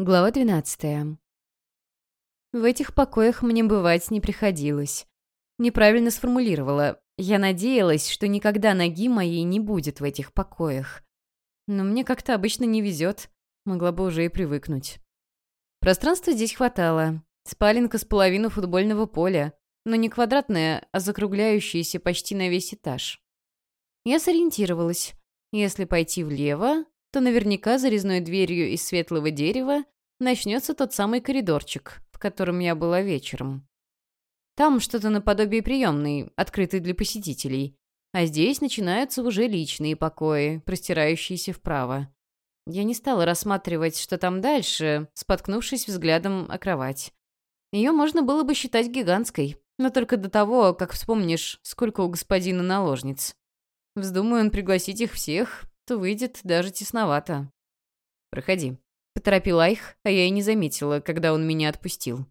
Глава 12. В этих покоях мне бывать не приходилось. Неправильно сформулировала. Я надеялась, что никогда ноги моей не будет в этих покоях. Но мне как-то обычно не везет. Могла бы уже и привыкнуть. Пространства здесь хватало. Спаленка с половину футбольного поля. Но не квадратная, а закругляющаяся почти на весь этаж. Я сориентировалась. Если пойти влево, то наверняка за резной дверью из светлого дерева начнется тот самый коридорчик, в котором я была вечером. Там что-то наподобие приемной, открытой для посетителей. А здесь начинаются уже личные покои, простирающиеся вправо. Я не стала рассматривать, что там дальше, споткнувшись взглядом о кровать. Ее можно было бы считать гигантской, но только до того, как вспомнишь, сколько у господина наложниц. Вздумаю он пригласить их всех, то выйдет даже тесновато. «Проходи», — поторопил Айх, а я и не заметила, когда он меня отпустил.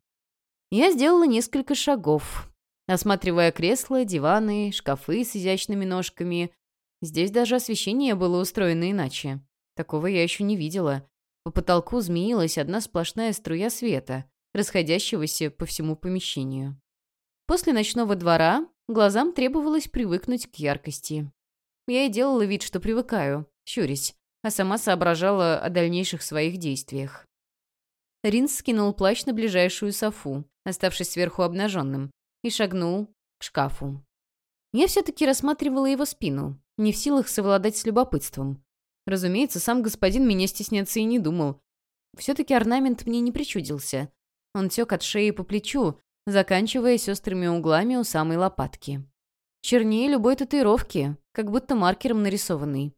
Я сделала несколько шагов, осматривая кресла, диваны, шкафы с изящными ножками. Здесь даже освещение было устроено иначе. Такого я еще не видела. По потолку змеилась одна сплошная струя света, расходящегося по всему помещению. После ночного двора глазам требовалось привыкнуть к яркости. Я и делала вид, что привыкаю, щурясь, а сама соображала о дальнейших своих действиях. Ринс скинул плащ на ближайшую софу, оставшись сверху обнаженным, и шагнул к шкафу. Я все-таки рассматривала его спину, не в силах совладать с любопытством. Разумеется, сам господин меня стесняться и не думал. Все-таки орнамент мне не причудился. Он тек от шеи по плечу, заканчиваясь острыми углами у самой лопатки. Чернее любой татуировки, как будто маркером нарисованный.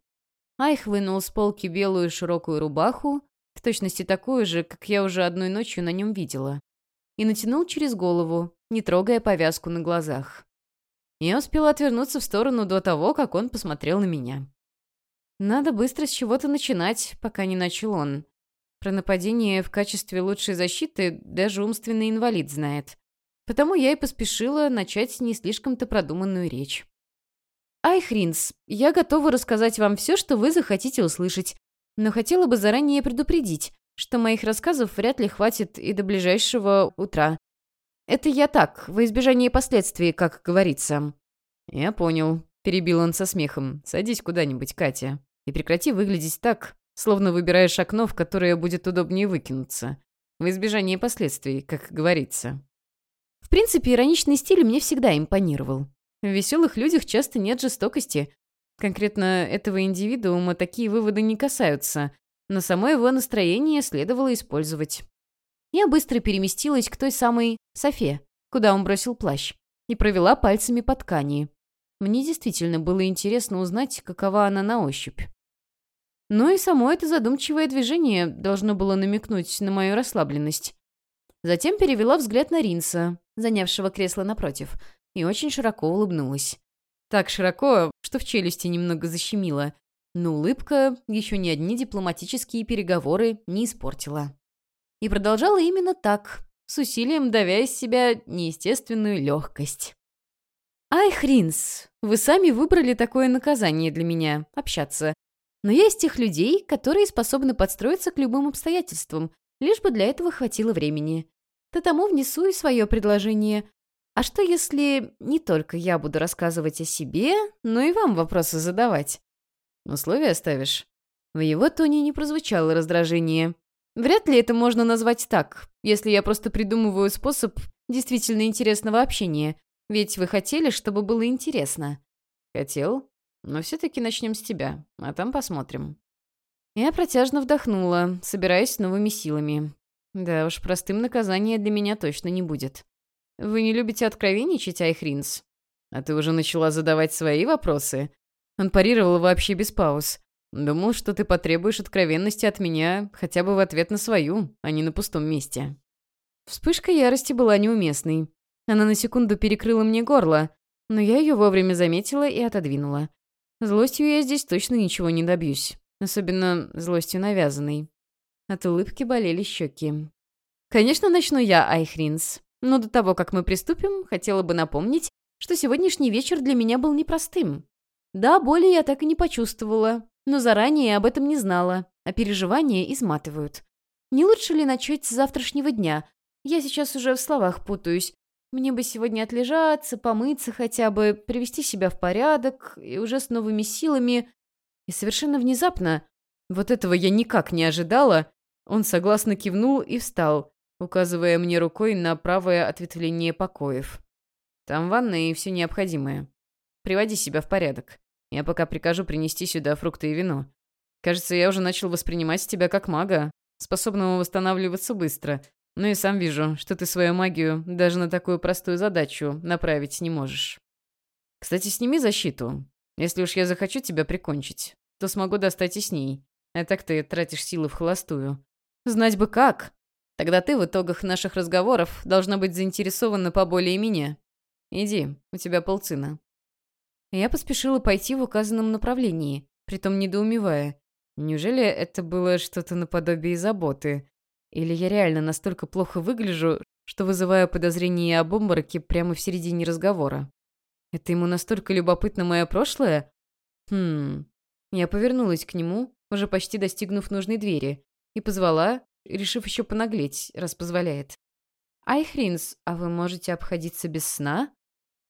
Айх вынул с полки белую широкую рубаху, в точности такую же, как я уже одной ночью на нем видела, и натянул через голову, не трогая повязку на глазах. Я успела отвернуться в сторону до того, как он посмотрел на меня. Надо быстро с чего-то начинать, пока не начал он. Про нападение в качестве лучшей защиты даже умственный инвалид знает. Потому я и поспешила начать не слишком-то продуманную речь. «Айхринс, я готова рассказать вам все, что вы захотите услышать, но хотела бы заранее предупредить, что моих рассказов вряд ли хватит и до ближайшего утра. Это я так, во избежание последствий, как говорится». «Я понял», — перебил он со смехом. «Садись куда-нибудь, Катя, и прекрати выглядеть так, словно выбираешь окно, в которое будет удобнее выкинуться. В избежание последствий, как говорится». В принципе, ироничный стиль мне всегда импонировал. В веселых людях часто нет жестокости. Конкретно этого индивидуума такие выводы не касаются, но само его настроение следовало использовать. Я быстро переместилась к той самой Софе, куда он бросил плащ, и провела пальцами по ткани. Мне действительно было интересно узнать, какова она на ощупь. Но и само это задумчивое движение должно было намекнуть на мою расслабленность. Затем перевела взгляд на Ринса, занявшего кресло напротив, и очень широко улыбнулась. Так широко, что в челюсти немного защемило, но улыбка еще ни одни дипломатические переговоры не испортила. И продолжала именно так, с усилием давя из себя неестественную легкость. «Ай, Хринс, вы сами выбрали такое наказание для меня — общаться. Но я из тех людей, которые способны подстроиться к любым обстоятельствам, лишь бы для этого хватило времени то тому внесу и свое предложение. А что, если не только я буду рассказывать о себе, но и вам вопросы задавать? Условия ставишь? В его тоне не прозвучало раздражение. Вряд ли это можно назвать так, если я просто придумываю способ действительно интересного общения. Ведь вы хотели, чтобы было интересно. Хотел. Но все-таки начнем с тебя, а там посмотрим. Я протяжно вдохнула, собираясь новыми силами. Да уж, простым наказания для меня точно не будет. Вы не любите откровенничать, Айхринс? А ты уже начала задавать свои вопросы? Он парировал вообще без пауз. Думал, что ты потребуешь откровенности от меня хотя бы в ответ на свою, а не на пустом месте. Вспышка ярости была неуместной. Она на секунду перекрыла мне горло, но я ее вовремя заметила и отодвинула. Злостью я здесь точно ничего не добьюсь. Особенно злостью навязанной. От улыбки болели щеки. «Конечно, начну я, Айхринс. Но до того, как мы приступим, хотела бы напомнить, что сегодняшний вечер для меня был непростым. Да, боли я так и не почувствовала, но заранее об этом не знала, а переживания изматывают. Не лучше ли начать с завтрашнего дня? Я сейчас уже в словах путаюсь. Мне бы сегодня отлежаться, помыться хотя бы, привести себя в порядок, и уже с новыми силами. И совершенно внезапно, вот этого я никак не ожидала, он согласно кивнул и встал, указывая мне рукой на правое ответвление покоев. Там ванная и все необходимое. Приводи себя в порядок. Я пока прикажу принести сюда фрукты и вино. Кажется, я уже начал воспринимать тебя как мага, способного восстанавливаться быстро. Ну и сам вижу, что ты свою магию даже на такую простую задачу направить не можешь. Кстати, сними защиту. Если уж я захочу тебя прикончить, то смогу достать и с ней. А так ты тратишь силы в холостую. Знать бы как. Тогда ты в итогах наших разговоров должна быть заинтересована поболее меня. Иди, у тебя полцина. Я поспешила пойти в указанном направлении, притом недоумевая. Неужели это было что-то наподобие заботы? Или я реально настолько плохо выгляжу, что вызываю подозрения об обмороке прямо в середине разговора? Это ему настолько любопытно мое прошлое? Хм... Я повернулась к нему, уже почти достигнув нужной двери, и позвала, решив еще понаглеть, раз позволяет. «Айхринс, а вы можете обходиться без сна?»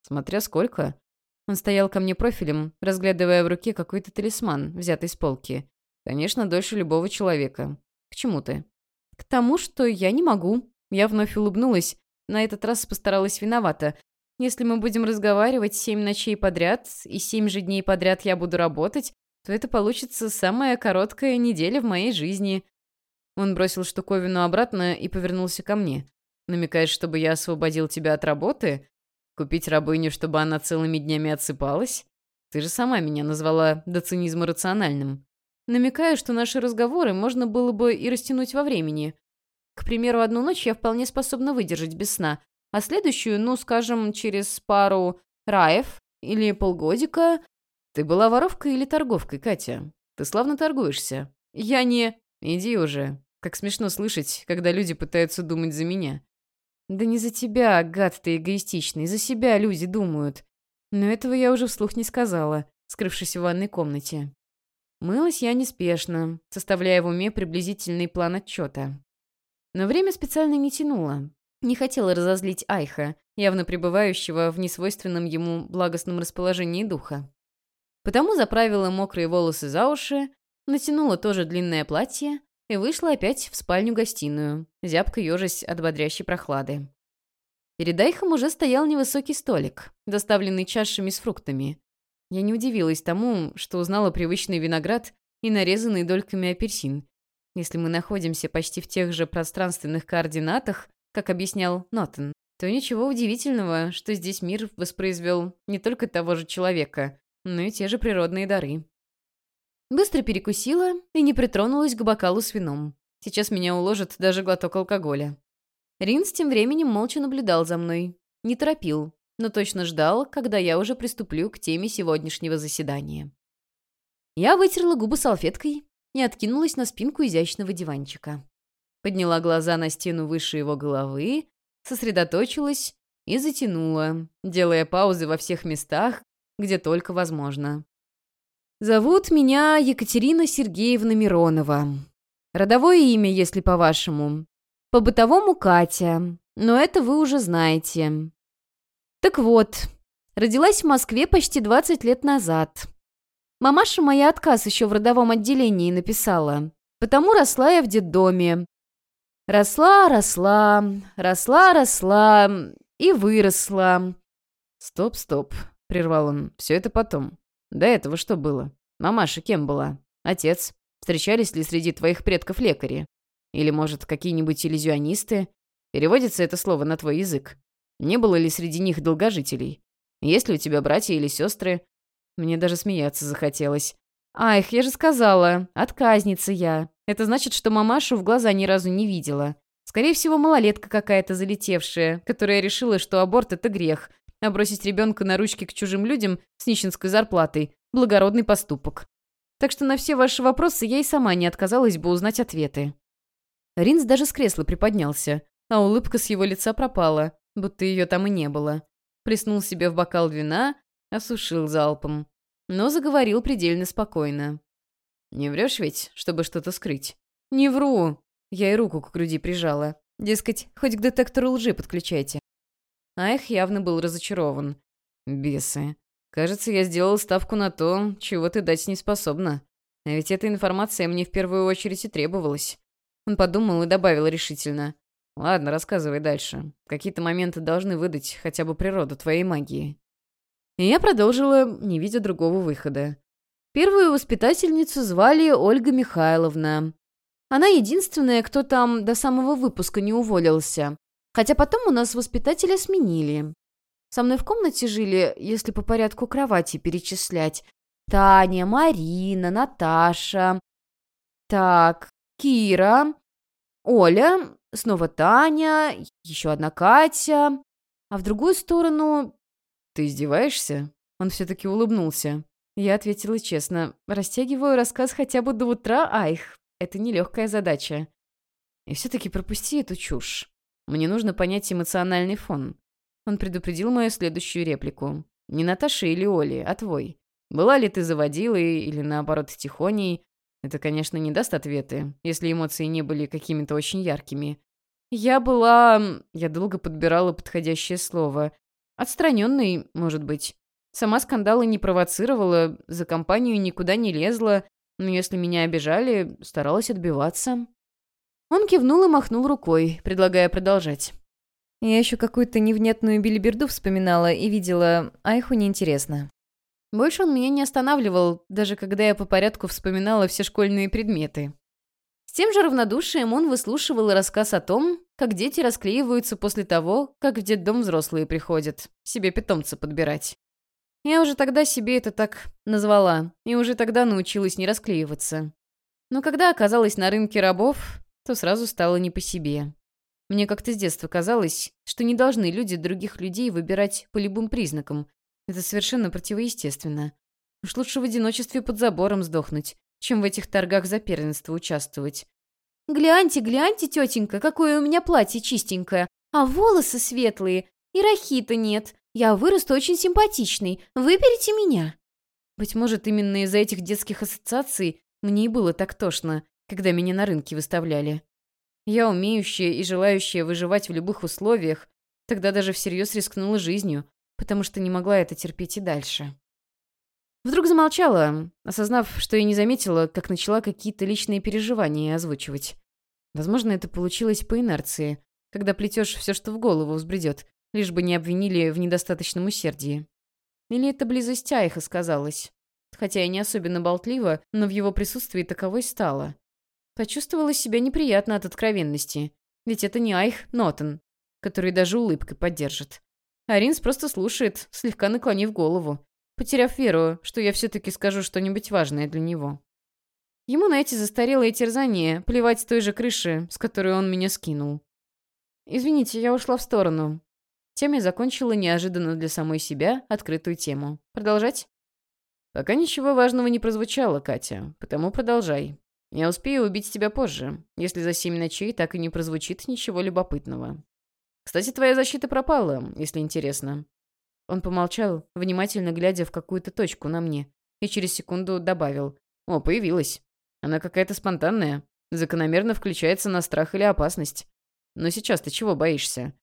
«Смотря сколько». Он стоял ко мне профилем, разглядывая в руке какой-то талисман, взятый с полки. Конечно, дольше любого человека. К чему ты? К тому, что я не могу. Я вновь улыбнулась. На этот раз постаралась виновата. Если мы будем разговаривать семь ночей подряд, и семь же дней подряд я буду работать, то это получится самая короткая неделя в моей жизни. Он бросил штуковину обратно и повернулся ко мне. Намекаешь, чтобы я освободил тебя от работы? Купить рабыню, чтобы она целыми днями отсыпалась? Ты же сама меня назвала до цинизма рациональным намекая, что наши разговоры можно было бы и растянуть во времени. К примеру, одну ночь я вполне способна выдержать без сна, а следующую, ну, скажем, через пару раев или полгодика... Ты была воровкой или торговкой, Катя? Ты славно торгуешься. Я не... Иди уже. Как смешно слышать, когда люди пытаются думать за меня. Да не за тебя, гад ты эгоистичный, за себя люди думают. Но этого я уже вслух не сказала, скрывшись в ванной комнате. Мылась я неспешно, составляя в уме приблизительный план отчета. Но время специально не тянуло. Не хотела разозлить Айха, явно пребывающего в несвойственном ему благостном расположении духа. Потому заправила мокрые волосы за уши, натянула тоже длинное платье и вышла опять в спальню-гостиную, зябко ежась от бодрящей прохлады. Перед Айхом уже стоял невысокий столик, доставленный чашами с фруктами. Я не удивилась тому, что узнала привычный виноград и нарезанный дольками апельсин. Если мы находимся почти в тех же пространственных координатах, как объяснял Нотен, то ничего удивительного, что здесь мир воспроизвел не только того же человека, но и те же природные дары. Быстро перекусила и не притронулась к бокалу с вином. Сейчас меня уложит даже глоток алкоголя. Ринс тем временем молча наблюдал за мной. Не торопил, но точно ждал, когда я уже приступлю к теме сегодняшнего заседания. Я вытерла губы салфеткой и откинулась на спинку изящного диванчика. Подняла глаза на стену выше его головы, сосредоточилась и затянула, делая паузы во всех местах, где только возможно. «Зовут меня Екатерина Сергеевна Миронова. Родовое имя, если по-вашему. По-бытовому Катя, но это вы уже знаете. Так вот, родилась в Москве почти 20 лет назад. Мамаша моя отказ еще в родовом отделении написала, потому росла я в детдоме. Росла, росла, росла, росла и выросла. «Стоп, стоп», — прервал он, — «все это потом. До этого что было? Мамаша кем была? Отец? Встречались ли среди твоих предков лекари? Или, может, какие-нибудь иллюзионисты? Переводится это слово на твой язык. Не было ли среди них долгожителей? Есть ли у тебя братья или сестры? Мне даже смеяться захотелось. Ах, я же сказала, отказница я. Это значит, что мамашу в глаза ни разу не видела. Скорее всего, малолетка какая-то залетевшая, которая решила, что аборт — это грех, а бросить ребенка на ручки к чужим людям с нищенской зарплатой — благородный поступок. Так что на все ваши вопросы я и сама не отказалась бы узнать ответы. Ринс даже с кресла приподнялся, а улыбка с его лица пропала будто ее там и не было. Плеснул себе в бокал вина, осушил залпом. Но заговорил предельно спокойно. «Не врешь ведь, чтобы что-то скрыть?» «Не вру!» Я и руку к груди прижала. Дескать, хоть к детектору лжи подключайте. Айх явно был разочарован. Бесы. Кажется, я сделал ставку на то, чего ты дать не способна. А ведь эта информация мне в первую очередь и требовалась. Он подумал и добавил решительно. «Ладно, рассказывай дальше. Какие-то моменты должны выдать хотя бы природу твоей магии». И я продолжила, не видя другого выхода. Первую воспитательницу звали Ольга Михайловна. Она единственная, кто там до самого выпуска не уволился. Хотя потом у нас воспитателя сменили. Со мной в комнате жили, если по порядку кровати перечислять, Таня, Марина, Наташа. Так, Кира, Оля, снова Таня, еще одна Катя. А в другую сторону... Ты издеваешься? Он все-таки улыбнулся. Я ответила честно. Растягиваю рассказ хотя бы до утра, айх. Это нелегкая задача. И все-таки пропусти эту чушь. Мне нужно понять эмоциональный фон. Он предупредил мою следующую реплику. Не Наташа или Оли, а твой. Была ли ты заводилой или, наоборот, тихоней? Это, конечно, не даст ответы, если эмоции не были какими-то очень яркими. Я была... Я долго подбирала подходящее слово. Отстраненной, может быть. Сама скандалы не провоцировала, за компанию никуда не лезла, но если меня обижали, старалась отбиваться. Он кивнул и махнул рукой, предлагая продолжать. Я еще какую-то невнятную билиберду вспоминала и видела, а их неинтересно. Больше он меня не останавливал, даже когда я по порядку вспоминала все школьные предметы. С тем же равнодушием он выслушивал рассказ о том, как дети расклеиваются после того, как в детдом взрослые приходят, себе питомца подбирать. Я уже тогда себе это так назвала, и уже тогда научилась не расклеиваться. Но когда оказалась на рынке рабов, то сразу стало не по себе. Мне как-то с детства казалось, что не должны люди других людей выбирать по любым признакам, это совершенно противоестественно. Уж лучше в одиночестве под забором сдохнуть, чем в этих торгах за первенство участвовать. «Гляньте, гляньте, тетенька, какое у меня платье чистенькое, а волосы светлые, и рахита нет. Я вырасту очень симпатичный, выберите меня». Быть может, именно из-за этих детских ассоциаций мне и было так тошно, когда меня на рынке выставляли. Я, умеющая и желающая выживать в любых условиях, тогда даже всерьез рискнула жизнью, потому что не могла это терпеть и дальше. Вдруг замолчала, осознав, что я не заметила, как начала какие-то личные переживания озвучивать. Возможно, это получилось по инерции, когда плетешь все, что в голову взбредет, лишь бы не обвинили в недостаточном усердии. Или это близость Айха сказалась. Хотя я не особенно болтлива, но в его присутствии таковой стала. Почувствовала себя неприятно от откровенности. Ведь это не Айх Нотон, который даже улыбкой поддержит. Аринс просто слушает, слегка наклонив голову, потеряв веру, что я все-таки скажу что-нибудь важное для него. Ему на эти застарелые терзания плевать с той же крыши, с которой он меня скинул. «Извините, я ушла в сторону». Тем я закончила неожиданно для самой себя открытую тему. Продолжать? «Пока ничего важного не прозвучало, Катя, потому продолжай. Я успею убить тебя позже, если за семь ночей так и не прозвучит ничего любопытного. Кстати, твоя защита пропала, если интересно». Он помолчал, внимательно глядя в какую-то точку на мне, и через секунду добавил. «О, появилась. Она какая-то спонтанная, закономерно включается на страх или опасность. Но сейчас ты чего боишься?»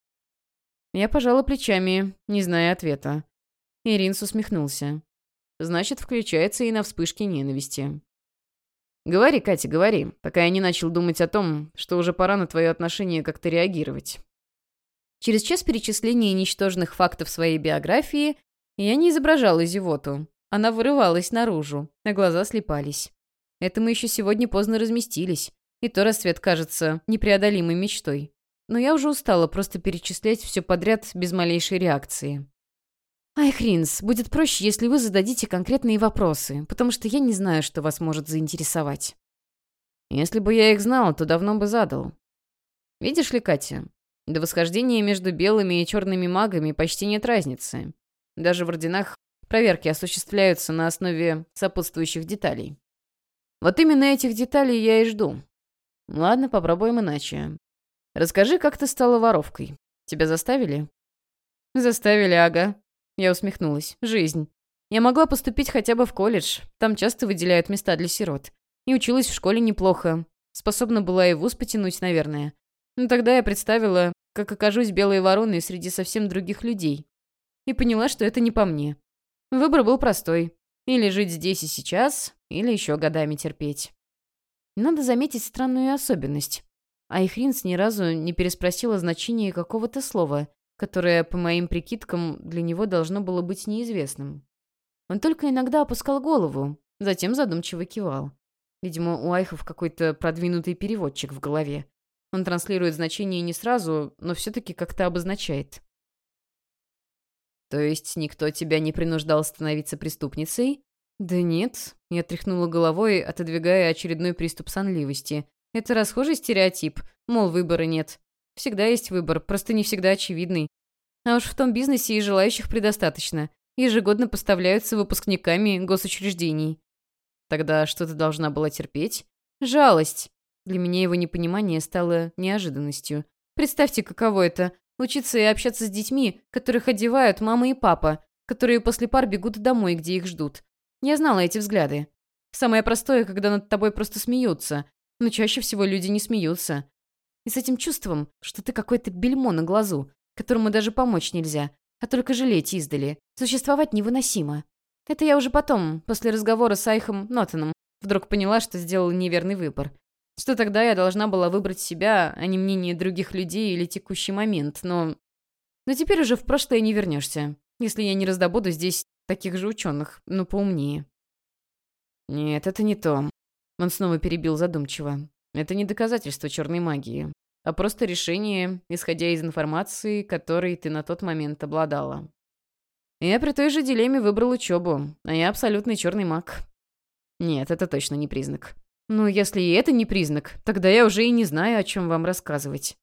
Я пожала плечами, не зная ответа. Иринс усмехнулся. «Значит, включается и на вспышке ненависти». «Говори, Катя, говори, пока я не начал думать о том, что уже пора на твое отношение как-то реагировать». Через час перечисления ничтожных фактов своей биографии я не изображала зевоту. Она вырывалась наружу, а глаза слепались. Это мы еще сегодня поздно разместились, и то рассвет кажется непреодолимой мечтой. Но я уже устала просто перечислять все подряд без малейшей реакции. «Ай, Хринс, будет проще, если вы зададите конкретные вопросы, потому что я не знаю, что вас может заинтересовать». «Если бы я их знал, то давно бы задал. Видишь ли, Катя, до восхождения между белыми и черными магами почти нет разницы. Даже в орденах проверки осуществляются на основе сопутствующих деталей. Вот именно этих деталей я и жду. Ладно, попробуем иначе. Расскажи, как ты стала воровкой. Тебя заставили? Заставили, ага. Я усмехнулась. Жизнь. Я могла поступить хотя бы в колледж. Там часто выделяют места для сирот. И училась в школе неплохо. Способна была и вуз потянуть, наверное. Но тогда я представила, как окажусь белой вороной среди совсем других людей. И поняла, что это не по мне. Выбор был простой. Или жить здесь и сейчас, или еще годами терпеть. Надо заметить странную особенность. Айхринс ни разу не переспросила значение какого-то слова, которое, по моим прикидкам, для него должно было быть неизвестным. Он только иногда опускал голову, затем задумчиво кивал. Видимо, у Айхов какой-то продвинутый переводчик в голове. Он транслирует значение не сразу, но все-таки как-то обозначает. «То есть никто тебя не принуждал становиться преступницей?» «Да нет», — я тряхнула головой, отодвигая очередной приступ сонливости. «Это расхожий стереотип, мол, выбора нет. Всегда есть выбор, просто не всегда очевидный. А уж в том бизнесе и желающих предостаточно. Ежегодно поставляются выпускниками госучреждений. Тогда что ты должна была терпеть? Жалость. Для меня его непонимание стало неожиданностью. Представьте, каково это — учиться и общаться с детьми, которых одевают мама и папа, которые после пар бегут домой, где их ждут. Я знала эти взгляды. Самое простое, когда над тобой просто смеются, но чаще всего люди не смеются. И с этим чувством, что ты какой-то бельмо на глазу, которому даже помочь нельзя, а только жалеть издали, существовать невыносимо. Это я уже потом, после разговора с Айхом Нотоном, вдруг поняла, что сделала неверный выбор. Что тогда я должна была выбрать себя, а не мнение других людей или текущий момент, но... Но теперь уже в прошлое не вернешься, если я не раздобуду здесь таких же ученых, но поумнее. Нет, это не то. Он снова перебил задумчиво. Это не доказательство черной магии, а просто решение, исходя из информации, которой ты на тот момент обладала. Я при той же дилемме выбрал учебу, а я абсолютный черный маг. Нет, это точно не признак. Ну, если и это не признак, тогда я уже и не знаю, о чем вам рассказывать.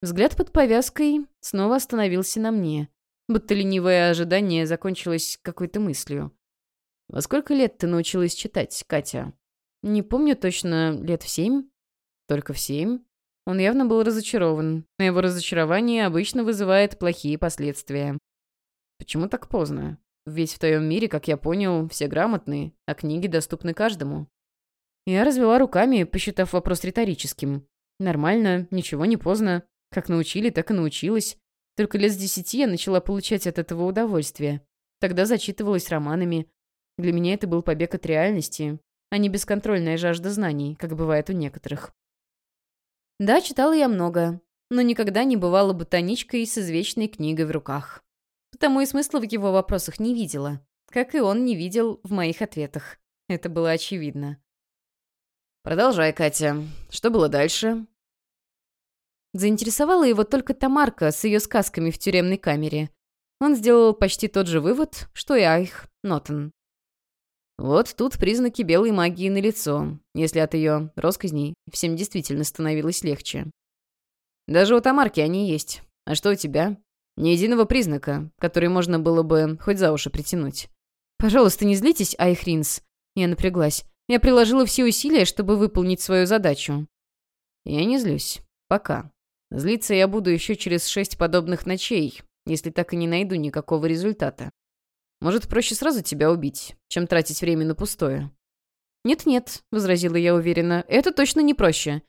Взгляд под повязкой снова остановился на мне, будто ленивое ожидание закончилось какой-то мыслью. «Во сколько лет ты научилась читать, Катя?» «Не помню точно, лет в семь?» «Только в семь?» Он явно был разочарован, но его разочарование обычно вызывает плохие последствия. «Почему так поздно? Ведь в твоем мире, как я понял, все грамотные, а книги доступны каждому». Я развела руками, посчитав вопрос риторическим. «Нормально, ничего не поздно. Как научили, так и научилась. Только лет с десяти я начала получать от этого удовольствие. Тогда зачитывалась романами. Для меня это был побег от реальности, а не бесконтрольная жажда знаний, как бывает у некоторых. Да, читала я много, но никогда не бывала ботаничкой с извечной книгой в руках. Потому и смысла в его вопросах не видела, как и он не видел в моих ответах. Это было очевидно. «Продолжай, Катя. Что было дальше?» Заинтересовала его только Тамарка с ее сказками в тюремной камере. Он сделал почти тот же вывод, что и Айх Нотен. Вот тут признаки белой магии на лицо, если от ее росказней всем действительно становилось легче. Даже у Тамарки они есть. А что у тебя? Ни единого признака, который можно было бы хоть за уши притянуть. «Пожалуйста, не злитесь, Айхринс». Я напряглась. Я приложила все усилия, чтобы выполнить свою задачу. Я не злюсь. Пока. Злиться я буду еще через шесть подобных ночей, если так и не найду никакого результата. Может, проще сразу тебя убить, чем тратить время на пустое?» «Нет-нет», — возразила я уверенно, — «это точно не проще».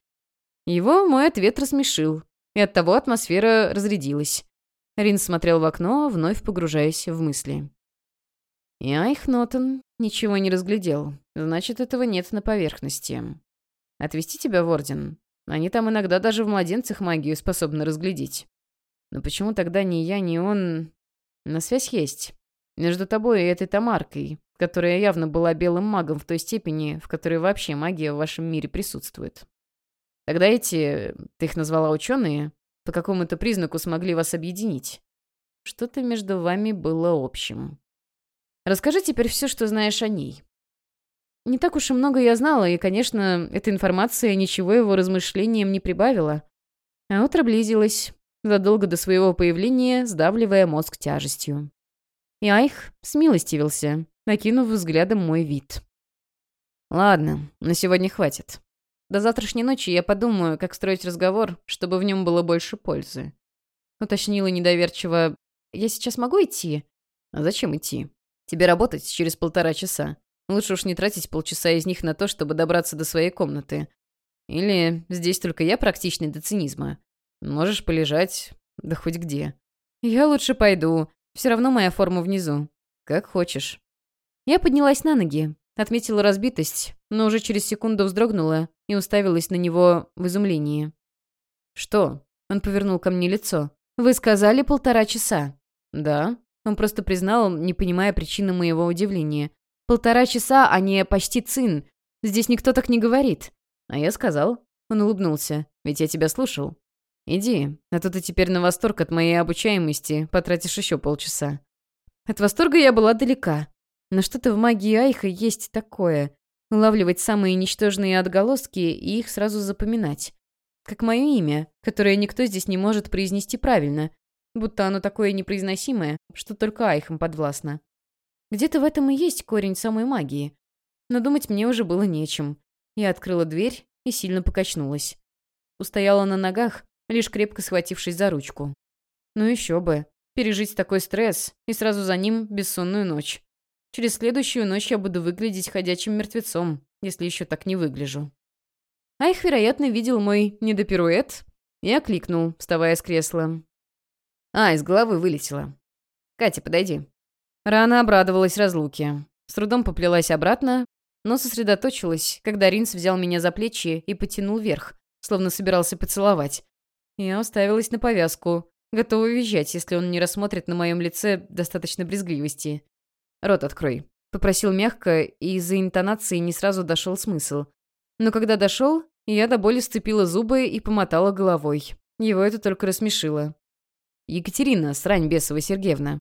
Его мой ответ рассмешил, и оттого атмосфера разрядилась. Рин смотрел в окно, вновь погружаясь в мысли. Я их нотен ничего не разглядел. Значит, этого нет на поверхности. Отвести тебя в Орден? Они там иногда даже в младенцах магию способны разглядеть. Но почему тогда ни я, ни он... На связь есть. Между тобой и этой Тамаркой, которая явно была белым магом в той степени, в которой вообще магия в вашем мире присутствует. Тогда эти, ты их назвала ученые, по какому-то признаку смогли вас объединить. Что-то между вами было общим. Расскажи теперь все, что знаешь о ней. Не так уж и много я знала, и, конечно, эта информация ничего его размышлениям не прибавила. А утро близилось, задолго до своего появления, сдавливая мозг тяжестью. И Айх смилостивился, накинув взглядом мой вид. «Ладно, на сегодня хватит. До завтрашней ночи я подумаю, как строить разговор, чтобы в нем было больше пользы». Уточнила недоверчиво. «Я сейчас могу идти?» «А зачем идти? Тебе работать через полтора часа. Лучше уж не тратить полчаса из них на то, чтобы добраться до своей комнаты. Или здесь только я практичный до цинизма? Можешь полежать, да хоть где. Я лучше пойду. Все равно моя форма внизу. Как хочешь. Я поднялась на ноги, отметила разбитость, но уже через секунду вздрогнула и уставилась на него в изумлении. «Что?» — он повернул ко мне лицо. «Вы сказали полтора часа». «Да». Он просто признал, не понимая причины моего удивления. «Полтора часа, а не почти цин. Здесь никто так не говорит». «А я сказал». Он улыбнулся. «Ведь я тебя слушал». «Иди, а то ты теперь на восторг от моей обучаемости потратишь еще полчаса». От восторга я была далека. Но что-то в магии Айха есть такое. Улавливать самые ничтожные отголоски и их сразу запоминать. Как мое имя, которое никто здесь не может произнести правильно, будто оно такое непроизносимое, что только Айхам подвластно. Где-то в этом и есть корень самой магии. Но думать мне уже было нечем. Я открыла дверь и сильно покачнулась. Устояла на ногах, лишь крепко схватившись за ручку. Ну еще бы. Пережить такой стресс и сразу за ним бессонную ночь. Через следующую ночь я буду выглядеть ходячим мертвецом, если еще так не выгляжу. Айх, вероятно, видел мой недопируэт и окликнул, вставая с кресла. А, из головы вылетело. «Катя, подойди». Рана обрадовалась разлуке. С трудом поплелась обратно, но сосредоточилась, когда Ринс взял меня за плечи и потянул вверх, словно собирался поцеловать. Я уставилась на повязку, готова визжать, если он не рассмотрит на моем лице достаточно брезгливости. «Рот открой», — попросил мягко, и из-за интонации не сразу дошел смысл. Но когда дошел, я до боли сцепила зубы и помотала головой. Его это только рассмешило. «Екатерина, срань бесова Сергеевна,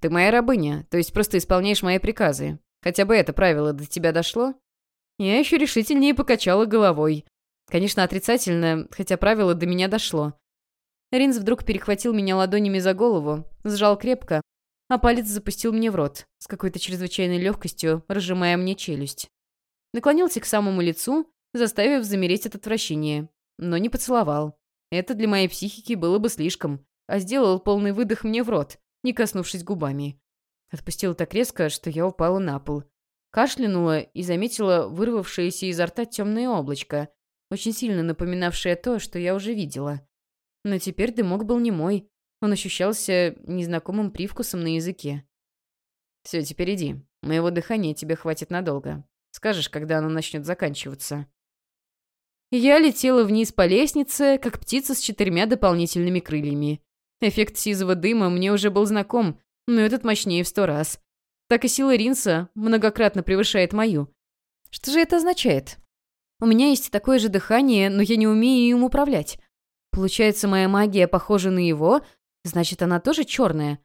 ты моя рабыня, то есть просто исполняешь мои приказы. Хотя бы это правило до тебя дошло?» Я еще решительнее покачала головой. Конечно, отрицательно, хотя правило до меня дошло. Ринз вдруг перехватил меня ладонями за голову, сжал крепко, а палец запустил мне в рот, с какой-то чрезвычайной легкостью, разжимая мне челюсть. Наклонился к самому лицу, заставив замереть от отвращения, но не поцеловал. Это для моей психики было бы слишком, а сделал полный выдох мне в рот, не коснувшись губами. Отпустил так резко, что я упала на пол. Кашлянула и заметила вырвавшееся изо рта темное облачко, очень сильно напоминавшее то, что я уже видела. Но теперь дымок был не мой, он ощущался незнакомым привкусом на языке. «Все, теперь иди. Моего дыхания тебе хватит надолго. Скажешь, когда оно начнет заканчиваться». Я летела вниз по лестнице, как птица с четырьмя дополнительными крыльями. Эффект сизого дыма мне уже был знаком, но этот мощнее в сто раз. Так и сила Ринса многократно превышает мою. Что же это означает? У меня есть такое же дыхание, но я не умею им управлять. Получается, моя магия похожа на его, Значит, она тоже черная?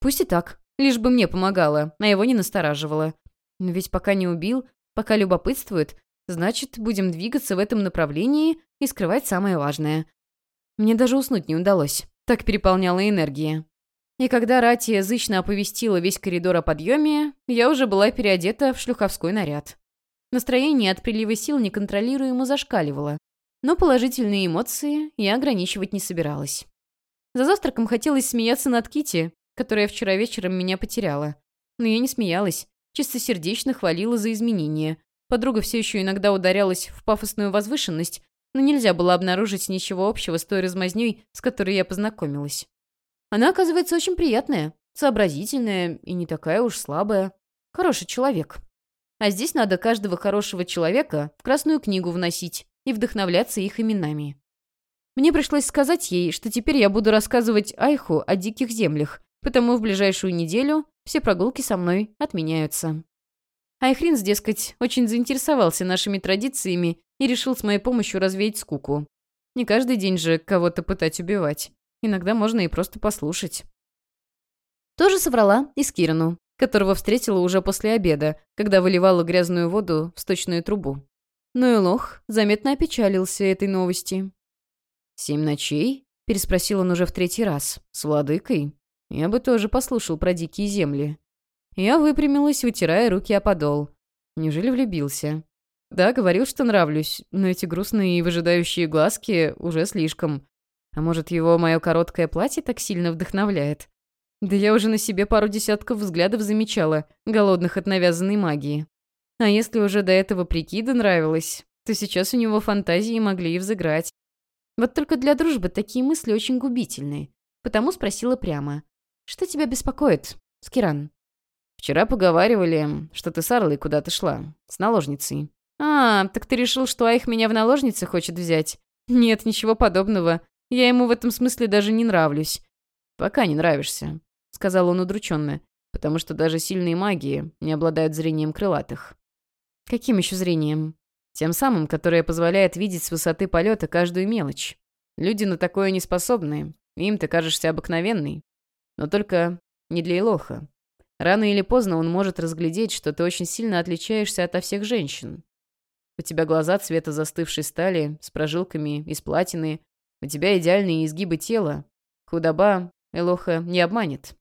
Пусть и так. Лишь бы мне помогала, а его не настораживала. Но ведь пока не убил, пока любопытствует, значит, будем двигаться в этом направлении и скрывать самое важное. Мне даже уснуть не удалось. Так переполняла энергия. И когда Ратия зычно оповестила весь коридор о подъеме, я уже была переодета в шлюховской наряд. Настроение от прилива сил неконтролируемо зашкаливало, но положительные эмоции я ограничивать не собиралась. За завтраком хотелось смеяться над Кити, которая вчера вечером меня потеряла. Но я не смеялась, чистосердечно хвалила за изменения. Подруга все еще иногда ударялась в пафосную возвышенность, но нельзя было обнаружить ничего общего с той размазнёй, с которой я познакомилась. Она, оказывается, очень приятная, сообразительная и не такая уж слабая. Хороший человек. А здесь надо каждого хорошего человека в Красную книгу вносить и вдохновляться их именами. Мне пришлось сказать ей, что теперь я буду рассказывать Айху о диких землях, потому в ближайшую неделю все прогулки со мной отменяются. Айхринс, дескать, очень заинтересовался нашими традициями и решил с моей помощью развеять скуку. Не каждый день же кого-то пытать убивать. Иногда можно и просто послушать. Тоже соврала и с Кирану, которого встретила уже после обеда, когда выливала грязную воду в сточную трубу. Но и лох заметно опечалился этой новости. «Семь ночей?» — переспросил он уже в третий раз. «С владыкой? Я бы тоже послушал про дикие земли». Я выпрямилась, вытирая руки о подол. Неужели влюбился? Да, говорил, что нравлюсь, но эти грустные и выжидающие глазки уже слишком. А может, его мое короткое платье так сильно вдохновляет? Да я уже на себе пару десятков взглядов замечала, голодных от навязанной магии. А если уже до этого прикида нравилось, то сейчас у него фантазии могли и взыграть. Вот только для дружбы такие мысли очень губительны. Потому спросила прямо. «Что тебя беспокоит, Скиран?» «Вчера поговаривали, что ты с Арлой куда-то шла. С наложницей». «А, так ты решил, что Айх меня в наложницы хочет взять?» «Нет, ничего подобного. Я ему в этом смысле даже не нравлюсь». «Пока не нравишься», — сказал он удрученно, «потому что даже сильные магии не обладают зрением крылатых». «Каким еще зрением?» Тем самым, которое позволяет видеть с высоты полета каждую мелочь. Люди на такое не способны. Им ты кажешься обыкновенной. Но только не для Илоха. Рано или поздно он может разглядеть, что ты очень сильно отличаешься от всех женщин. У тебя глаза цвета застывшей стали, с прожилками из платины. У тебя идеальные изгибы тела. Худоба Элоха не обманет.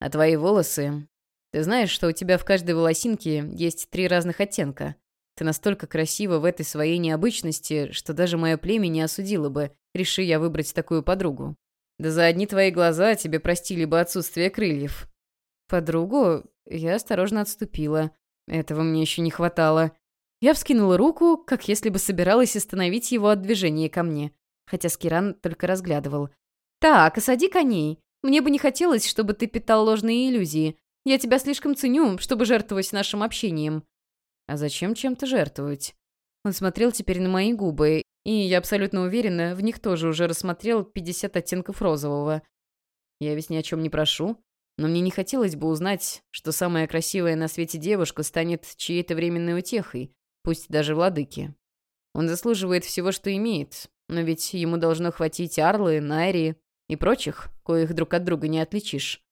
А твои волосы... Ты знаешь, что у тебя в каждой волосинке есть три разных оттенка. Ты настолько красива в этой своей необычности, что даже мое племя не осудило бы, реши я выбрать такую подругу. Да за одни твои глаза тебе простили бы отсутствие крыльев. Подругу я осторожно отступила. Этого мне еще не хватало. Я вскинула руку, как если бы собиралась остановить его от движения ко мне. Хотя Скиран только разглядывал. «Так, осади коней. Мне бы не хотелось, чтобы ты питал ложные иллюзии. Я тебя слишком ценю, чтобы жертвовать нашим общением. А зачем чем-то жертвовать? Он смотрел теперь на мои губы, и, я абсолютно уверена, в них тоже уже рассмотрел 50 оттенков розового. Я ведь ни о чем не прошу, но мне не хотелось бы узнать, что самая красивая на свете девушка станет чьей-то временной утехой, пусть даже владыки. Он заслуживает всего, что имеет, но ведь ему должно хватить Арлы, Найри и прочих, коих друг от друга не отличишь.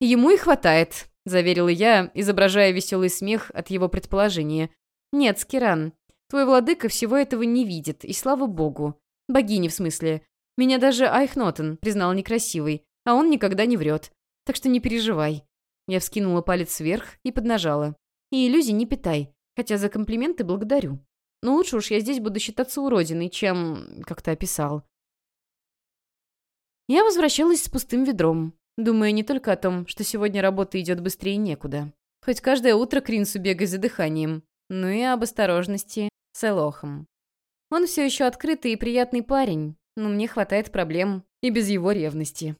Ему и хватает, — заверила я, изображая веселый смех от его предположения. «Нет, Скиран, твой владыка всего этого не видит, и слава богу. Богини, в смысле. Меня даже Айхнотен признал некрасивой, а он никогда не врет. Так что не переживай». Я вскинула палец вверх и поднажала. «И иллюзий не питай, хотя за комплименты благодарю. Но лучше уж я здесь буду считаться уродиной, чем... как ты описал». Я возвращалась с пустым ведром. Думая не только о том, что сегодня работа идет быстрее некуда. Хоть каждое утро к Ринсу за дыханием, но и об осторожности с Элохом. Он все еще открытый и приятный парень, но мне хватает проблем и без его ревности.